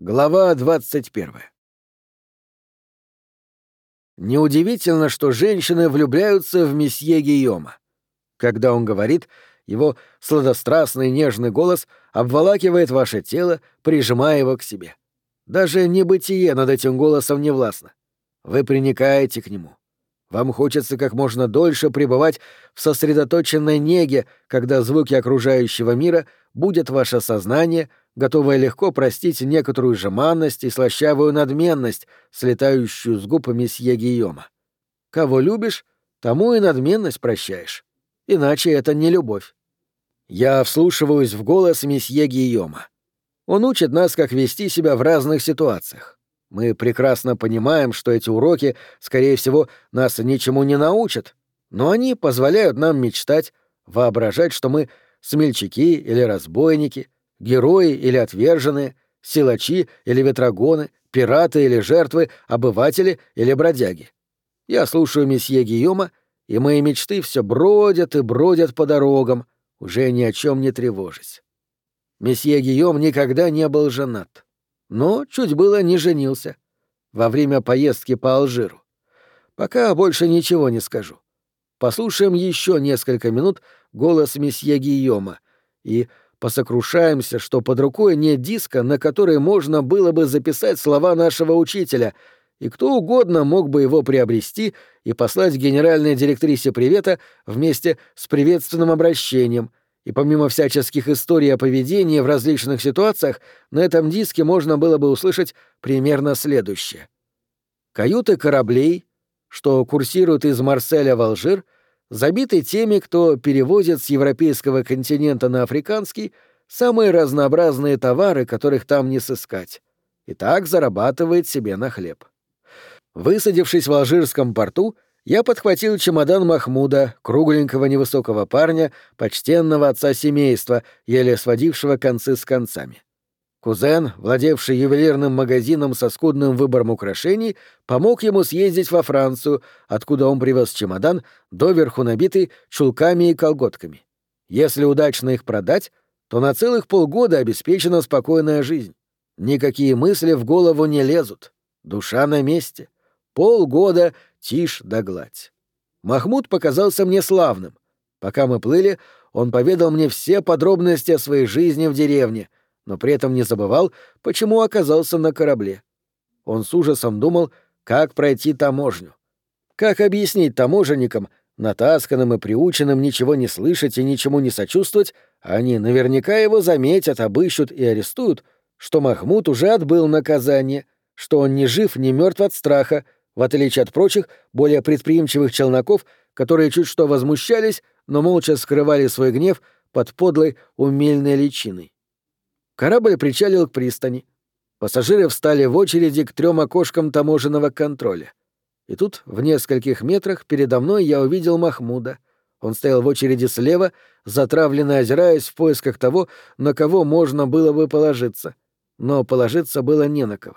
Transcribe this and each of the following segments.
Глава 21. Неудивительно, что женщины влюбляются в месье Гийома. Когда он говорит, его сладострастный нежный голос обволакивает ваше тело, прижимая его к себе. Даже небытие над этим голосом не властно. Вы приникаете к нему. Вам хочется как можно дольше пребывать в сосредоточенной неге, когда звуки окружающего мира будет ваше сознание, готовое легко простить некоторую жеманность и слащавую надменность, слетающую с губ месье Гийома. Кого любишь, тому и надменность прощаешь. Иначе это не любовь. Я вслушиваюсь в голос месье Гийома. Он учит нас, как вести себя в разных ситуациях. Мы прекрасно понимаем, что эти уроки, скорее всего, нас ничему не научат, но они позволяют нам мечтать, воображать, что мы смельчаки или разбойники, герои или отверженные, силачи или ветрогоны, пираты или жертвы, обыватели или бродяги. Я слушаю месье Гийома, и мои мечты все бродят и бродят по дорогам, уже ни о чем не тревожась. Месье Гийом никогда не был женат, но чуть было не женился во время поездки по Алжиру. Пока больше ничего не скажу. Послушаем еще несколько минут голос месье Гийома и посокрушаемся, что под рукой нет диска, на который можно было бы записать слова нашего учителя, и кто угодно мог бы его приобрести и послать генеральной директрисе привета вместе с приветственным обращением, и помимо всяческих историй о поведении в различных ситуациях, на этом диске можно было бы услышать примерно следующее. Каюты кораблей, что курсируют из Марселя в Алжир — забиты теми, кто перевозит с европейского континента на африканский самые разнообразные товары, которых там не сыскать, и так зарабатывает себе на хлеб. Высадившись в алжирском порту, я подхватил чемодан Махмуда, кругленького невысокого парня, почтенного отца семейства, еле сводившего концы с концами. Кузен, владевший ювелирным магазином со скудным выбором украшений, помог ему съездить во Францию, откуда он привез чемодан, доверху набитый чулками и колготками. Если удачно их продать, то на целых полгода обеспечена спокойная жизнь. Никакие мысли в голову не лезут. Душа на месте. Полгода тишь да гладь. Махмуд показался мне славным. Пока мы плыли, он поведал мне все подробности о своей жизни в деревне — но при этом не забывал, почему оказался на корабле. Он с ужасом думал, как пройти таможню. Как объяснить таможенникам, натасканным и приученным ничего не слышать и ничему не сочувствовать, они наверняка его заметят, обыщут и арестуют, что Махмуд уже отбыл наказание, что он ни жив, ни мертв от страха, в отличие от прочих, более предприимчивых челноков, которые чуть что возмущались, но молча скрывали свой гнев под подлой умельной личиной. Корабль причалил к пристани. Пассажиры встали в очереди к трем окошкам таможенного контроля. И тут, в нескольких метрах, передо мной я увидел Махмуда. Он стоял в очереди слева, затравленно озираясь в поисках того, на кого можно было бы положиться. Но положиться было не на кого.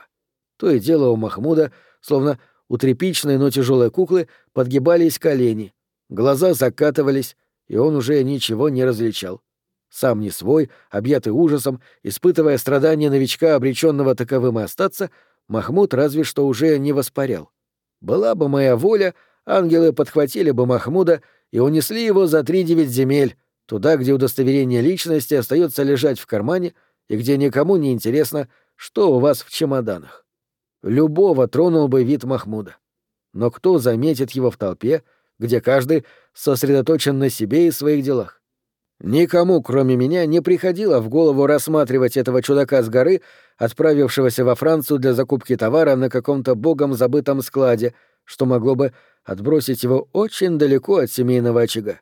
То и дело у Махмуда, словно у тряпичной, но тяжелой куклы, подгибались колени, глаза закатывались, и он уже ничего не различал. Сам не свой, объятый ужасом, испытывая страдания новичка, обреченного таковым и остаться, Махмуд разве что уже не воспарял. Была бы моя воля, ангелы подхватили бы Махмуда и унесли его за три девять земель, туда, где удостоверение личности остается лежать в кармане и где никому не интересно, что у вас в чемоданах. Любого тронул бы вид Махмуда. Но кто заметит его в толпе, где каждый сосредоточен на себе и своих делах? Никому, кроме меня, не приходило в голову рассматривать этого чудака с горы, отправившегося во Францию для закупки товара на каком-то богом забытом складе, что могло бы отбросить его очень далеко от семейного очага.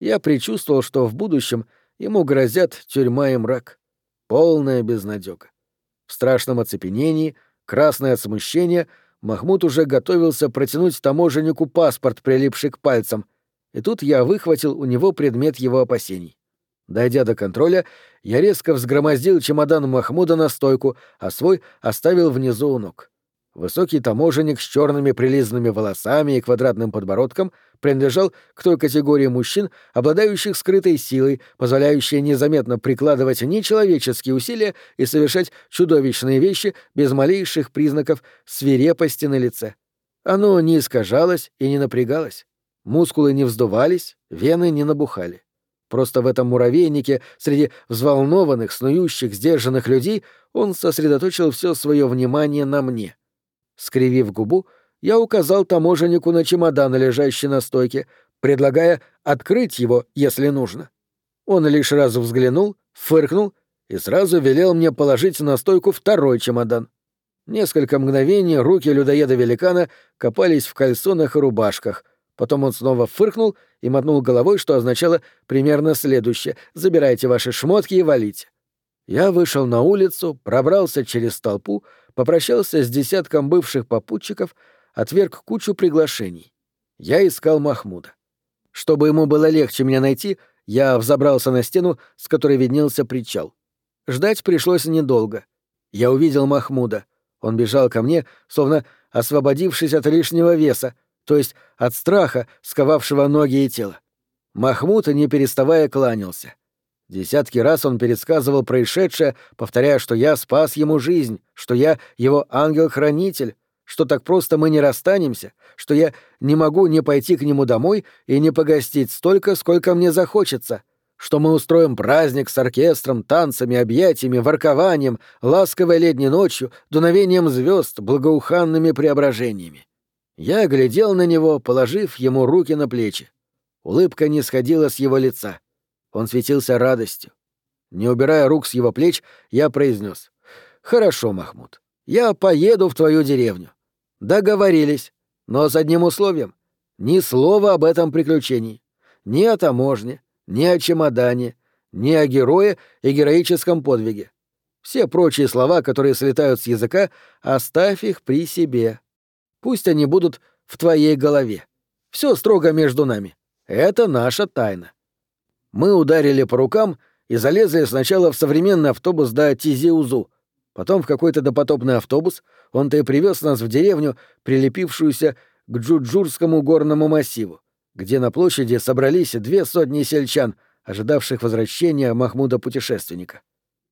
Я предчувствовал, что в будущем ему грозят тюрьма и мрак. Полная безнадёга. В страшном оцепенении, красное от смущения, Махмуд уже готовился протянуть таможеннику паспорт, прилипший к пальцам — и тут я выхватил у него предмет его опасений. Дойдя до контроля, я резко взгромоздил чемодан Махмуда на стойку, а свой оставил внизу у ног. Высокий таможенник с черными прилизанными волосами и квадратным подбородком принадлежал к той категории мужчин, обладающих скрытой силой, позволяющей незаметно прикладывать нечеловеческие усилия и совершать чудовищные вещи без малейших признаков свирепости на лице. Оно не искажалось и не напрягалось. Мускулы не вздувались, вены не набухали. Просто в этом муравейнике, среди взволнованных, снующих, сдержанных людей, он сосредоточил все свое внимание на мне — Скривив губу, я указал таможеннику на чемодан, лежащий на стойке, предлагая открыть его, если нужно. Он лишь раз взглянул, фыркнул и сразу велел мне положить на стойку второй чемодан. Несколько мгновений руки людоеда-великана копались в кальсонах и рубашках. Потом он снова фыркнул и мотнул головой, что означало примерно следующее «забирайте ваши шмотки и валите». Я вышел на улицу, пробрался через толпу, попрощался с десятком бывших попутчиков, отверг кучу приглашений. Я искал Махмуда. Чтобы ему было легче меня найти, я взобрался на стену, с которой виднелся причал. Ждать пришлось недолго. Я увидел Махмуда. Он бежал ко мне, словно освободившись от лишнего веса, то есть от страха, сковавшего ноги и тело. Махмуд, не переставая, кланялся. Десятки раз он пересказывал происшедшее, повторяя, что я спас ему жизнь, что я его ангел-хранитель, что так просто мы не расстанемся, что я не могу не пойти к нему домой и не погостить столько, сколько мне захочется, что мы устроим праздник с оркестром, танцами, объятиями, воркованием, ласковой летней ночью, дуновением звезд, благоуханными преображениями. Я глядел на него, положив ему руки на плечи. Улыбка не сходила с его лица. Он светился радостью. Не убирая рук с его плеч, я произнес: «Хорошо, Махмуд, я поеду в твою деревню». «Договорились, но с одним условием. Ни слова об этом приключении. Ни о таможне, ни о чемодане, ни о герое и героическом подвиге. Все прочие слова, которые слетают с языка, оставь их при себе. Пусть они будут в твоей голове. Все строго между нами. Это наша тайна. Мы ударили по рукам и залезли сначала в современный автобус до Тизиузу, потом в какой-то допотопный автобус, он-то и привез нас в деревню, прилепившуюся к Джуджурскому горному массиву, где на площади собрались две сотни сельчан, ожидавших возвращения Махмуда-путешественника.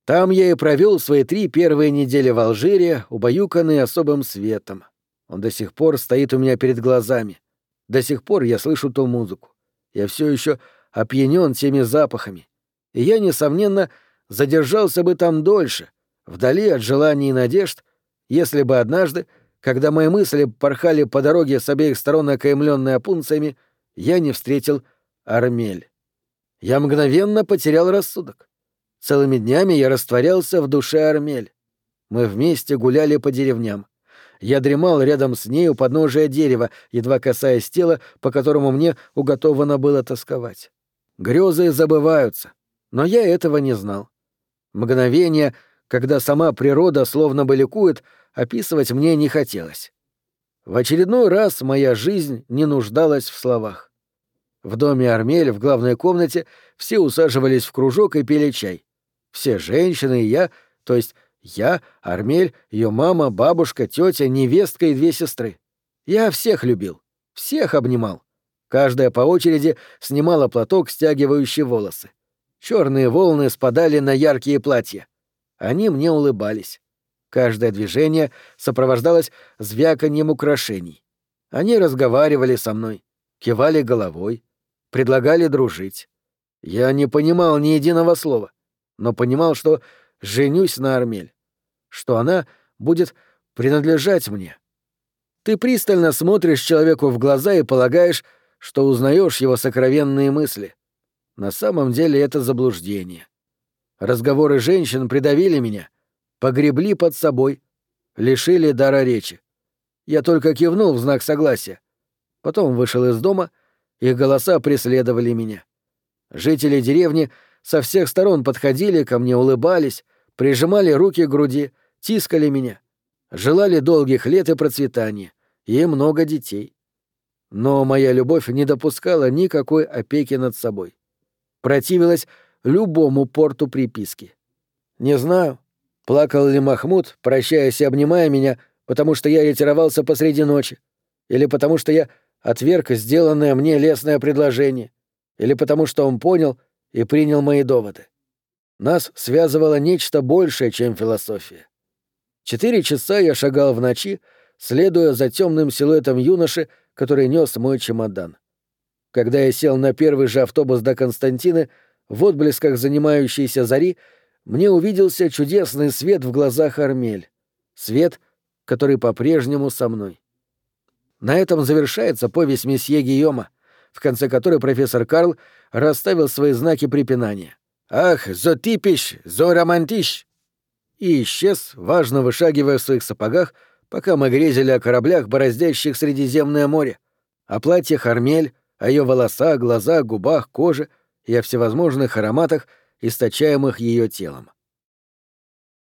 Там я и провел свои три первые недели в Алжире, убаюканный особым светом. Он до сих пор стоит у меня перед глазами. До сих пор я слышу ту музыку. Я все еще опьянен теми запахами, и я, несомненно, задержался бы там дольше, вдали от желаний и надежд, если бы однажды, когда мои мысли порхали по дороге с обеих сторон окаймленной опунциями, я не встретил Армель. Я мгновенно потерял рассудок. Целыми днями я растворялся в душе Армель. Мы вместе гуляли по деревням. Я дремал рядом с ней у подножия дерева, едва касаясь тела, по которому мне уготовано было тосковать. Грезы забываются, но я этого не знал. Мгновение, когда сама природа словно бы ликует, описывать мне не хотелось. В очередной раз моя жизнь не нуждалась в словах. В доме Армель в главной комнате все усаживались в кружок и пили чай. Все женщины и я, то есть я, Армель, ее мама, бабушка, тетя, невестка и две сестры. Я всех любил, всех обнимал. Каждая по очереди снимала платок, стягивающий волосы. Черные волны спадали на яркие платья. Они мне улыбались. Каждое движение сопровождалось звяканьем украшений. Они разговаривали со мной, кивали головой, предлагали дружить. Я не понимал ни единого слова, но понимал, что женюсь на Армель, что она будет принадлежать мне. Ты пристально смотришь человеку в глаза и полагаешь, что узнаешь его сокровенные мысли. На самом деле это заблуждение. Разговоры женщин придавили меня, погребли под собой, лишили дара речи. Я только кивнул в знак согласия. Потом вышел из дома, их голоса преследовали меня. Жители деревни со всех сторон подходили ко мне, улыбались, прижимали руки к груди, тискали меня, желали долгих лет и процветания, и много детей. Но моя любовь не допускала никакой опеки над собой. Противилась любому порту приписки. Не знаю, плакал ли Махмуд, прощаясь и обнимая меня, потому что я ретировался посреди ночи, или потому что я отверг сделанное мне лестное предложение, или потому что он понял и принял мои доводы. Нас связывало нечто большее, чем философия. Четыре часа я шагал в ночи, следуя за темным силуэтом юноши, который нес мой чемодан. Когда я сел на первый же автобус до Константины, в отблесках занимающейся зари мне увиделся чудесный свет в глазах Армель. Свет, который по-прежнему со мной. На этом завершается повесть месье Гийома, в конце которой профессор Карл расставил свои знаки препинания. «Ах, зо типиш, зо романтиш!» И исчез, важно вышагивая в своих сапогах, пока мы грезили о кораблях, бороздящих Средиземное море, о платьях Армель, о ее волосах, глазах, губах, коже и о всевозможных ароматах, источаемых ее телом.